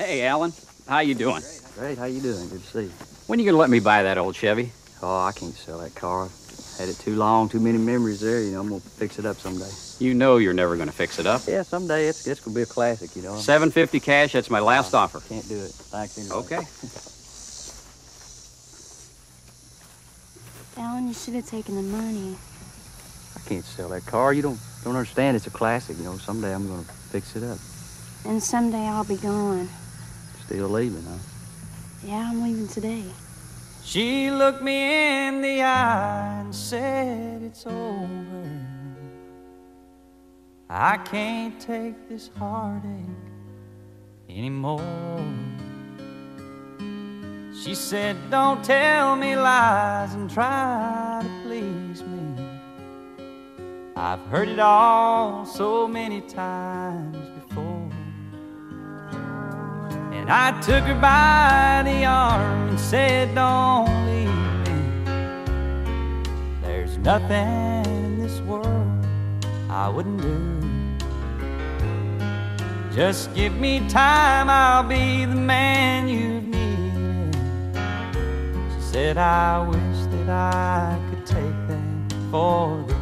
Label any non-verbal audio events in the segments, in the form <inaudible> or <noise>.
Hey, Alan. How you doing? Great, how you doing? Good to see you. When are you gonna let me buy that old Chevy? Oh, I can't sell that car. Had it too long, too many memories there. You know, I'm gonna fix it up someday. You know you're never gonna fix it up. Yeah, someday it's it's gonna be a classic. You know. 750 cash, that's my last uh-huh. offer. Can't do it. Thanks anyway. Okay. <laughs> Alan, you should have taken the money. I can't sell that car. You don't don't understand. It's a classic. You know, someday I'm gonna fix it up. And someday I'll be gone. Still leaving, huh? Yeah, I'm leaving today. She looked me in the eye and said, It's over. I can't take this heartache anymore. She said, Don't tell me lies and try to please me. I've heard it all so many times before. And I took her by the arm and said, Don't leave me. There's nothing in this world I wouldn't do. Just give me time, I'll be the man you've needed. She said, I wish that I could take them for the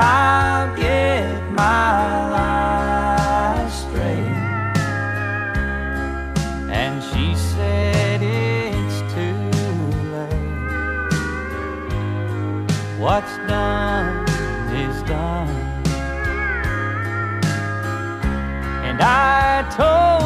I'll get my life straight. And she said it's too late. What's done is done. And I told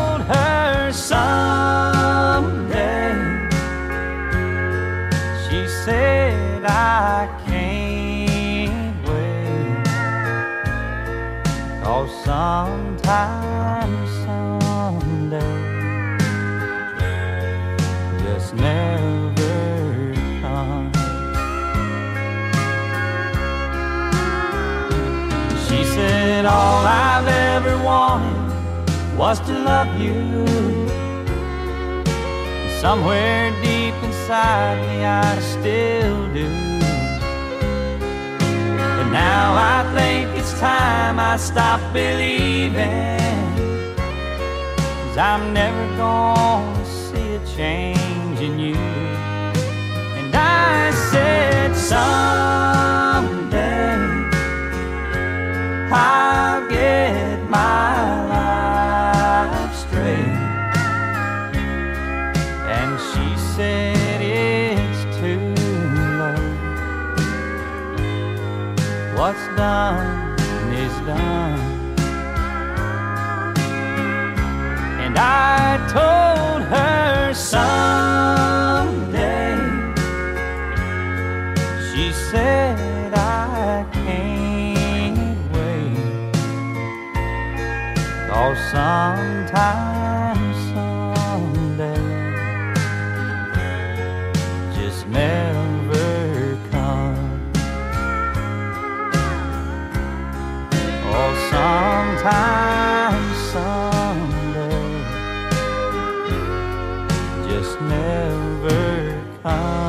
Cause sometime, someday, just never comes. She said, All I've ever wanted was to love you. Somewhere deep inside me, I still do. I stop believing. Cause I'm never gonna see a change in you. And I said, Someday I'll get my life straight. And she said it's too late. What's done is done. And I told her someday. She said I can't wait. Cause sometime time someday just never come.